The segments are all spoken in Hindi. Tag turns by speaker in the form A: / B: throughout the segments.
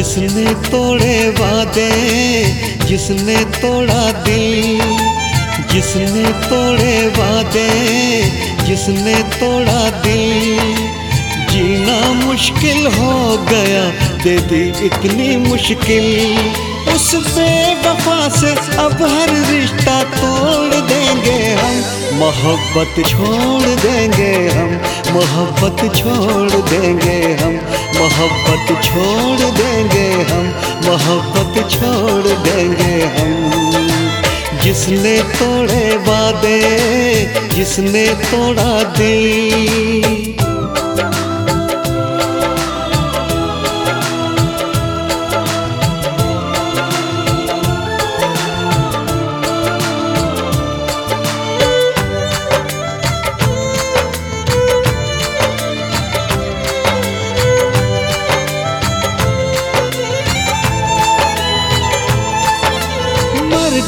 A: जिसने तोड़े वादे, जिसने तोड़ा दिल, जिसने तोड़े वादे, जिसने तोड़ा दिल। जीना मुश्किल हो गया, दे दी इतनी मुश्किल। उस बेवफा से अब हर रिश्ता तोड़ देंगे हम। मोहब्बत छोड़ देंगे हम, मोहब्बत छोड़ देंगे हम। मोहब्बत छोड़ देंगे हम मोहब्बत छोड़ देंगे हम। जिसने तोड़े वादे जिसने तोड़ा दिल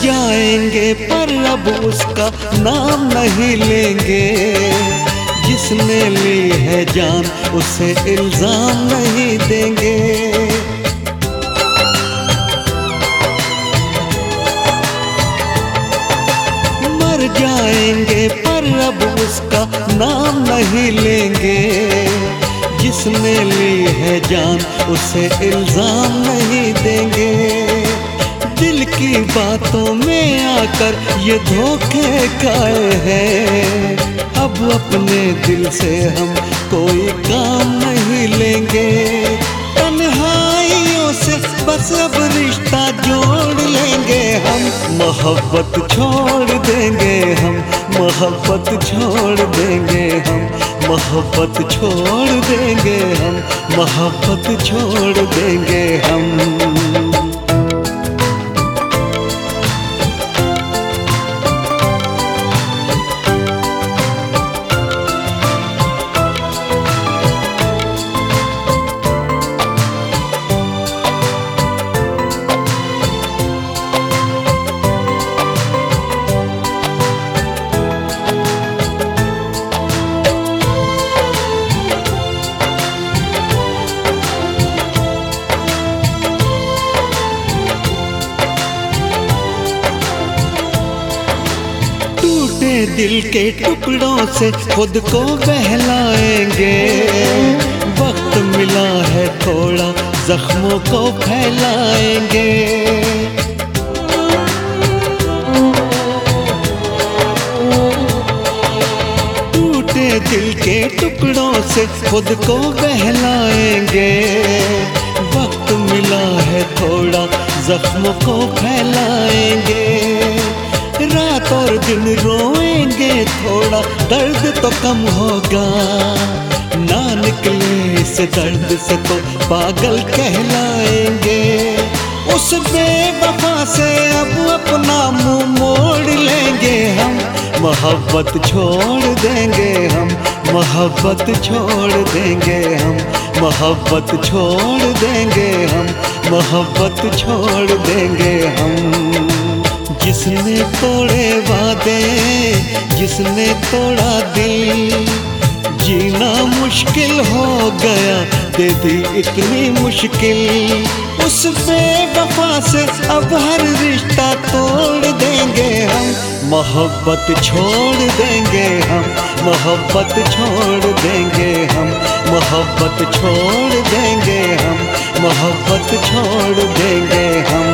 A: जाएँगे, पर अब उसका नाम नहीं लेंगे। जिसने ली है जान, उसे इल्ज़ाम नहीं देंगे। मर जाएँगे, पर अब उसका नाम नहीं लेंगे। जिसने ली है जान, उसे इल्ज़ाम नहीं देंगे। दिल की बातों में आकर ये धोखे खाए हैं। अब अपने दिल से हम कोई काम नहीं लेंगे। तन्हाइयों से बस अब रिश्ता जोड़ लेंगे हम। मोहब्बत छोड़ देंगे हम, मोहब्बत छोड़ देंगे हम, मोहब्बत छोड़ देंगे हम, मोहब्बत छोड़ देंगे दिल के टुकड़ों से खुद को बहलाएँगे। वक्त मिला है थोड़ा, जख्मों को फैलाएँगे। टूटे दिल के टुकड़ों से खुद को बहलाएँगे। वक्त मिला है थोड़ा, जख्मों को फैलाएँगे। रात और दिन रोएँगे थोड़ा, दर्द तो कम होगा। ना निकले इस दर्द से तो पागल कहलाएँगे। उस बेवफा से अब अपना मुँह मोड़ लेंगे हम। मोहब्बत छोड़ देंगे हम, मोहब्बत छोड़ देंगे हम। मोहब्बत छोड़ देंगे हम, मोहब्बत छोड़ देंगे हम। जिसने तोड़े वादे, जिसने तोड़ा दिल। जीना मुश्किल हो गया, दे दी इतनी मुश्किल। उस बेवफा से अब हर रिश्ता तोड़ देंगे हम। मोहब्बत छोड़ देंगे हम, मोहब्बत छोड़ देंगे हम। मोहब्बत छोड़ देंगे हम, मोहब्बत छोड़ देंगे हम।